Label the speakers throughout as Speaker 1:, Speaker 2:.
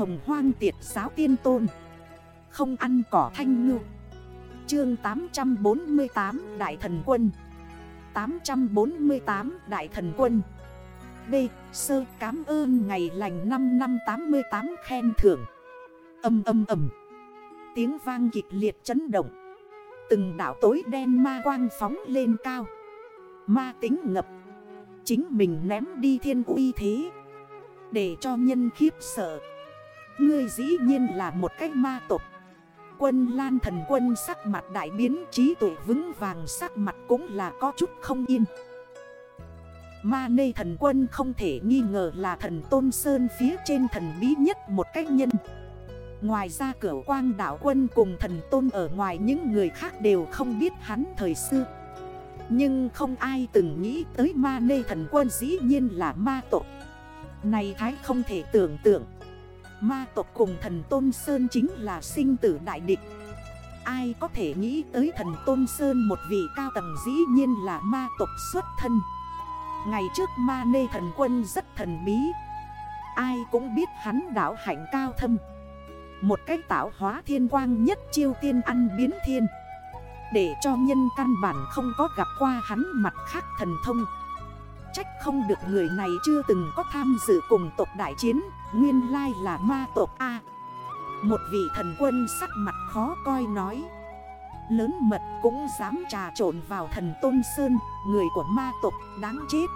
Speaker 1: Hồng hoang tiệt giáo tiên tôn. Không ăn cỏ thanh ngư. Chương 848 Đại thần quân. 848 Đại thần quân. B. Sơ cám ơn ngày lành 5 năm 88 khen thưởng. Âm âm âm Tiếng vang kịch liệt chấn động. Từng đảo tối đen ma quang phóng lên cao. Ma tính ngập. Chính mình ném đi thiên uy thế. Để cho nhân khiếp sợ. Ngươi dĩ nhiên là một cách ma tộc. Quân lan thần quân sắc mặt đại biến, trí tuệ vững vàng, sắc mặt cũng là có chút không yên. Ma nê thần quân không thể nghi ngờ là thần tôn sơn phía trên thần bí nhất một cách nhân. Ngoài ra cửa quang đảo quân cùng thần tôn ở ngoài những người khác đều không biết hắn thời xưa. Nhưng không ai từng nghĩ tới ma nê thần quân dĩ nhiên là ma tộc. Này thái không thể tưởng tượng. Ma tộc cùng thần Tôn Sơn chính là sinh tử đại địch. Ai có thể nghĩ tới thần Tôn Sơn một vị cao tầng dĩ nhiên là ma tộc xuất thân. Ngày trước ma nê thần quân rất thần bí. Ai cũng biết hắn đảo hạnh cao thâm. Một cách tạo hóa thiên quang nhất chiêu tiên ăn biến thiên. Để cho nhân căn bản không có gặp qua hắn mặt khác thần thông. Trách không được người này chưa từng có tham dự cùng tộc đại chiến, Nguyên lai là ma tộc A. Một vị thần quân sắc mặt khó coi nói. Lớn mật cũng dám trà trộn vào thần Tôn Sơn, Người của ma tộc đáng chết.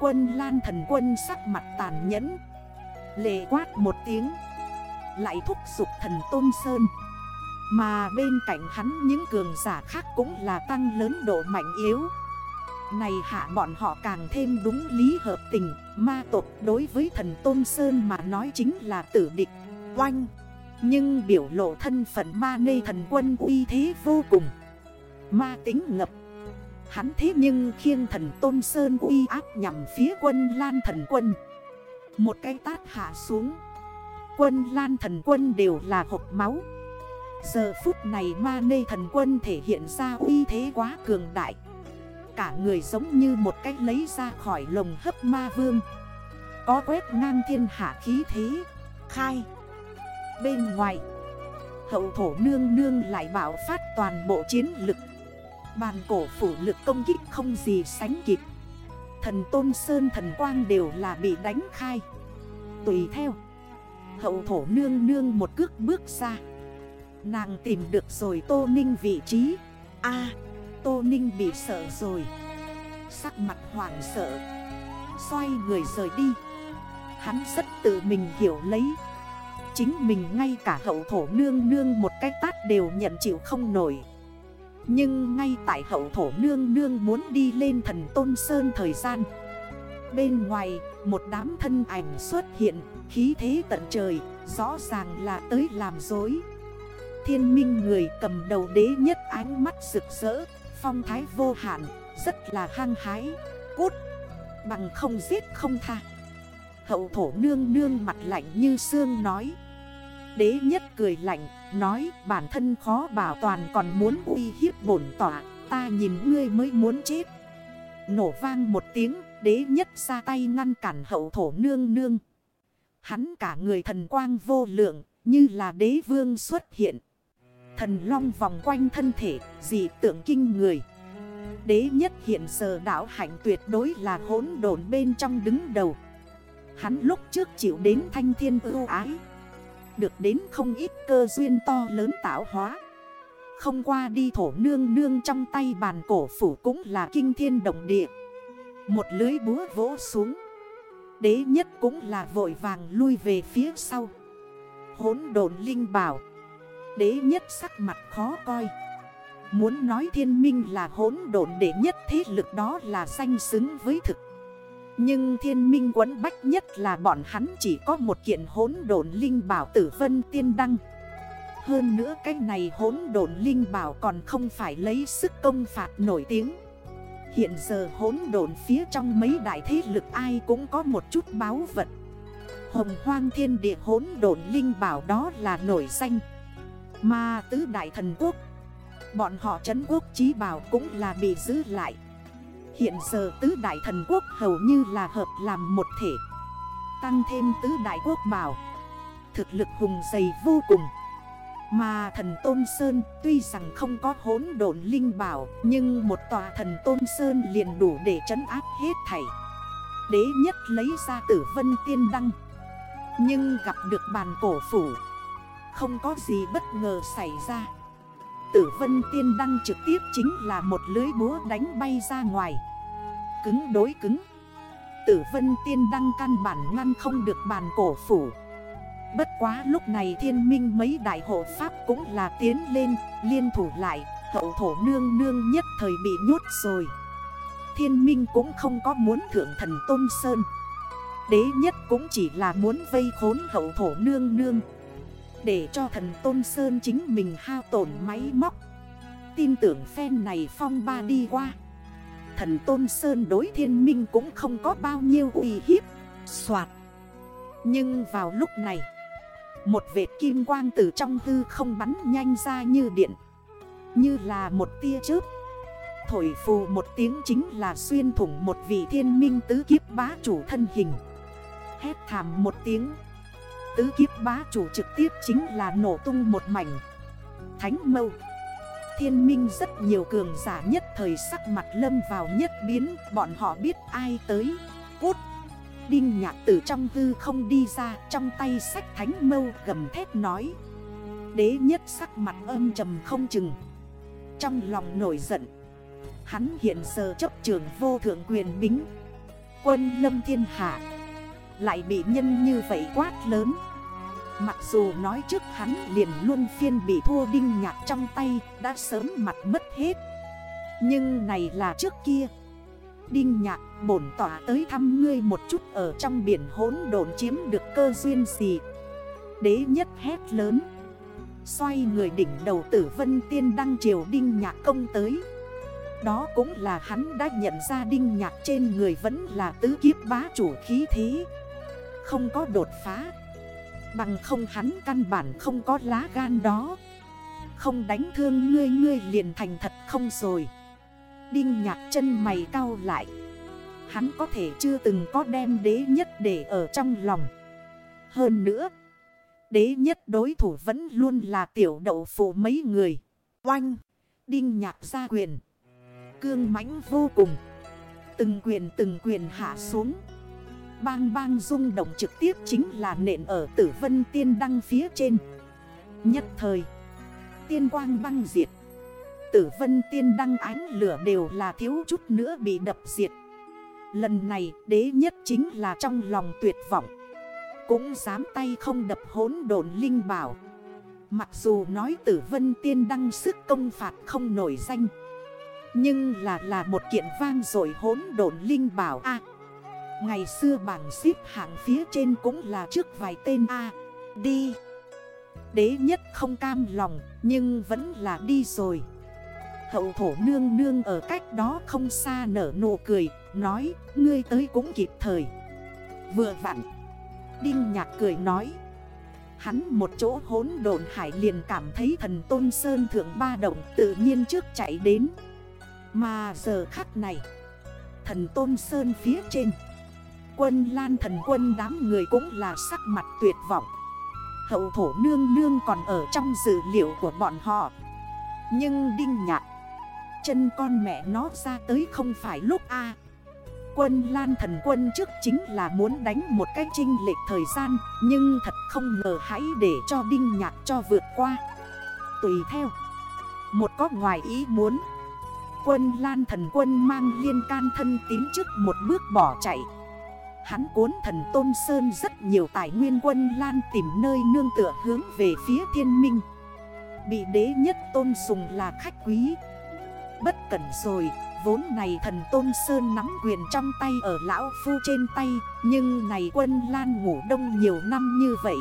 Speaker 1: Quân lan thần quân sắc mặt tàn nhẫn. Lệ quát một tiếng, Lại thúc giục thần Tôn Sơn. Mà bên cạnh hắn những cường giả khác cũng là tăng lớn độ mạnh yếu này hạ bọn họ càng thêm đúng lý hợp tình, Ma tộc đối với thần Tôn Sơn mà nói chính là tử địch, Oanh. Nhưng biểu lộ thân phận ma nê thần quân uy thế vô cùng, Ma tính ngập. Hắn thế nhưng khiêng thần Tôn Sơn uy áp nhằm phía quân Lan thần quân. Một cái tát hạ xuống, Quân Lan thần quân đều là hộp máu. Giờ phút này ma nê thần quân thể hiện ra uy thế quá cường đại. Cả người giống như một cách lấy ra khỏi lồng hấp ma vương. Có quét ngang thiên hạ khí thế, Khai. Bên ngoài, Hậu thổ nương nương lại bảo phát toàn bộ chiến lực. Bàn cổ phủ lực công kích không gì sánh kịp. Thần Tôn Sơn thần quang đều là bị đánh khai. Tùy theo, Hậu thổ nương nương một cước bước ra. Nàng tìm được rồi Tô Ninh vị trí. A Tô Ninh bị sợ rồi. Sắc mặt hoảng sợ. Xoay người rời đi. Hắn rất tự mình hiểu lấy. Chính mình ngay cả hậu thổ nương nương một cái tát đều nhận chịu không nổi. Nhưng ngay tại hậu thổ nương nương muốn đi lên thần Tôn Sơn thời gian. Bên ngoài, một đám thân ảnh xuất hiện, Khí thế tận trời, Rõ ràng là tới làm dối. Thiên minh người cầm đầu đế nhất ánh mắt rực rỡ. Phong thái vô hạn, Rất là hăng hái, Cút, Bằng không giết không tha. Hậu thổ nương nương mặt lạnh như xương nói. Đế nhất cười lạnh, Nói, bản thân khó bảo toàn còn muốn uy hiếp bổn tỏa Ta nhìn ngươi mới muốn chết. Nổ vang một tiếng, Đế nhất ra tay ngăn cản hậu thổ nương nương. Hắn cả người thần quang vô lượng, Như là đế vương xuất hiện. Thần long vòng quanh thân thể, Dị tượng kinh người. Đế nhất hiện giờ đảo hạnh tuyệt đối là hỗn độn bên trong đứng đầu. Hắn lúc trước chịu đến thanh thiên ưu ái, Được đến không ít cơ duyên to lớn tạo hóa. Không qua đi thổ nương nương trong tay bàn cổ phủ cũng là kinh thiên động địa. Một lưới búa vỗ xuống, Đế nhất cũng là vội vàng lui về phía sau. Hốn đồn linh bảo Đế nhất sắc mặt khó coi. Muốn nói thiên minh là hỗn độn để nhất, thế lực đó là danh xứng với thực. Nhưng thiên minh quấn bách nhất là bọn hắn chỉ có một kiện hỗn độn linh bảo tử vân tiên đăng. Hơn nữa cái này hỗn độn linh bảo còn không phải lấy sức công phạt nổi tiếng. Hiện giờ hỗn độn phía trong mấy đại thế lực ai cũng có một chút báo vật. Hồng hoang thiên địa hỗn độn linh bảo đó là nổi danh. Mà tứ đại thần quốc. Bọn họ trấn quốc trí bảo cũng là bị giữ lại. Hiện giờ tứ đại thần quốc hầu như là hợp làm một thể. Tăng thêm tứ đại quốc bảo. Thực lực hùng dày vô cùng. Mà thần Tôn Sơn tuy rằng không có hốn độn linh bảo, Nhưng một tòa thần Tôn Sơn liền đủ để trấn áp hết thảy. Đế nhất lấy ra tử vân tiên đăng. Nhưng gặp được bàn cổ phủ không có gì bất ngờ xảy ra. Tử vân tiên đăng trực tiếp chính là một lưới búa đánh bay ra ngoài. Cứng đối cứng. Tử vân tiên đăng căn bản ngăn không được bàn cổ phủ. Bất quá lúc này thiên minh mấy đại hộ pháp cũng là tiến lên, Liên thủ lại, Hậu thổ nương nương nhất thời bị nhốt rồi. Thiên minh cũng không có muốn thượng thần Tôn Sơn. Đế nhất cũng chỉ là muốn vây khốn hậu thổ nương nương. Để cho thần Tôn Sơn chính mình hao tổn máy móc. Tin tưởng phen này phong ba đi qua. Thần Tôn Sơn đối thiên minh cũng không có bao nhiêu uy hiếp Xoạt Nhưng vào lúc này, Một vệt kim quang từ trong hư không bắn nhanh ra như điện, Như là một tia chớp. Thổi phù một tiếng chính là xuyên thủng một vị thiên minh tứ kiếp bá chủ thân hình. Hét thảm một tiếng Tứ kiếp bá chủ trực tiếp chính là nổ tung một mảnh. Thánh mâu. Thiên minh rất nhiều cường giả nhất thời sắc mặt lâm vào nhất biến, Bọn họ biết ai tới. Cút. Đinh nhạc từ trong hư không đi ra, Trong tay sách thánh mâu gầm thét nói. Đế nhất sắc mặt âm trầm không chừng. Trong lòng nổi giận. Hắn hiện giờ chấp trường vô thượng quyền bính. Quân lâm thiên hạ. Lại bị nhân như vậy quát lớn. Mặc dù nói trước hắn liền luôn phiên bị thua đinh nhạc trong tay, Đã sớm mặt mất hết. Nhưng này là trước kia. Đinh nhạc bổn tỏa tới thăm ngươi một chút ở trong biển hỗn đồn chiếm được cơ duyên gì? Đế nhất hét lớn. Xoay người đỉnh đầu tử vân tiên đăng triều đinh nhạc công tới. Đó cũng là hắn đã nhận ra đinh nhạc trên người vẫn là tứ kiếp bá chủ khí thế. Không có đột phá. Bằng không hắn căn bản không có lá gan đó. Không đánh thương ngươi ngươi liền thành thật không rồi. Đinh nhạc chân mày cao lại. Hắn có thể chưa từng có đem đế nhất để ở trong lòng. Hơn nữa, Đế nhất đối thủ vẫn luôn là tiểu đậu phụ mấy người. Oanh! Đinh nhạc ra quyền. Cương mãnh vô cùng. Từng quyền từng quyền hạ xuống. Bang bang rung động trực tiếp chính là nện ở tử vân tiên đăng phía trên. Nhất thời, Tiên quang băng diệt. Tử vân tiên đăng ánh lửa đều là thiếu chút nữa bị đập diệt. Lần này, đế nhất chính là trong lòng tuyệt vọng. Cũng dám tay không đập hốn đồn linh bảo. Mặc dù nói tử vân tiên đăng sức công phạt không nổi danh. Nhưng là là một kiện vang rồi hốn đồn linh bảo a. Ngày xưa bảng xếp hạng phía trên cũng là trước vài tên A Đi Đế nhất không cam lòng, Nhưng vẫn là đi rồi. Hậu thổ nương nương ở cách đó không xa nở nụ cười, Nói, ngươi tới cũng kịp thời. Vừa vặn, Đinh nhạc cười nói, Hắn một chỗ hốn đồn hải liền cảm thấy thần tôn sơn thượng ba động tự nhiên trước chạy đến. Mà giờ khắc này, Thần tôn sơn phía trên quân, lan thần quân đám người cũng là sắc mặt tuyệt vọng. Hậu thổ nương nương còn ở trong dữ liệu của bọn họ. Nhưng đinh nhạc, Chân con mẹ nó ra tới không phải lúc A. Quân, lan thần quân trước chính là muốn đánh một cái trinh lệch thời gian, Nhưng thật không ngờ hãy để cho đinh nhạc cho vượt qua. Tùy theo, Một có ngoài ý muốn, Quân, lan thần quân mang liên can thân tín trước một bước bỏ chạy. Hắn cuốn thần Tôn Sơn rất nhiều tài nguyên quân lan tìm nơi nương tựa hướng về phía thiên minh. Bị đế nhất tôn sùng là khách quý. Bất cẩn rồi, Vốn này thần Tôn Sơn nắm quyền trong tay ở lão phu trên tay, Nhưng này quân lan ngủ đông nhiều năm như vậy.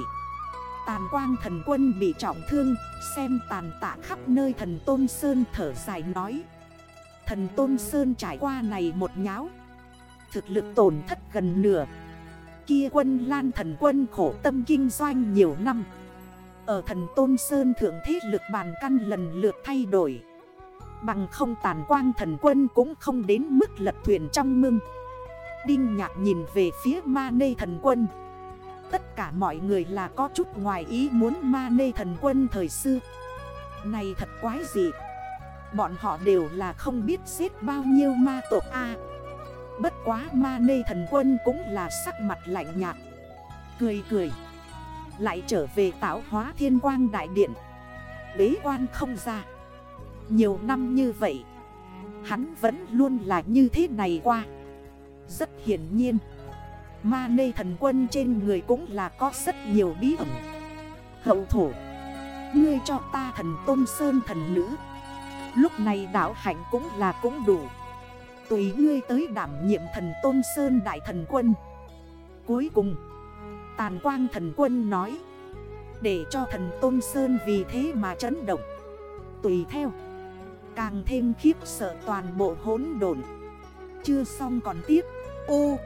Speaker 1: Tàn quang thần quân bị trọng thương, Xem tàn tạ khắp nơi thần Tôn Sơn thở dài nói. Thần Tôn Sơn trải qua này một nháo Thực lực tổn thất gần nửa. Kia quân lan thần quân khổ tâm kinh doanh nhiều năm. Ở thần Tôn Sơn thượng thế lực bàn căn lần lượt thay đổi. Bằng không tàn quang thần quân cũng không đến mức lật thuyền trong mưng Đinh nhạc nhìn về phía ma nê thần quân. Tất cả mọi người là có chút ngoài ý muốn ma nê thần quân thời xưa. Này thật quái gì? Bọn họ đều là không biết xếp bao nhiêu ma tộc A. Bất quá ma nê thần quân cũng là sắc mặt lạnh nhạt. Cười cười. Lại trở về tạo hóa thiên quang đại điện. Bế quan không ra. Nhiều năm như vậy, Hắn vẫn luôn là như thế này qua. Rất hiển nhiên, Ma nê thần quân trên người cũng là có rất nhiều bí ẩn. Hậu thổ, Ngươi cho ta thần tôn sơn thần nữ. Lúc này đảo hạnh cũng là cũng đủ. Tùy ngươi tới đảm nhiệm thần tôn sơn đại thần quân. Cuối cùng, Tàn quang thần quân nói, Để cho thần tôn sơn vì thế mà chấn động. Tùy theo, Càng thêm khiếp sợ toàn bộ hỗn độn. Chưa xong còn tiếp. Ô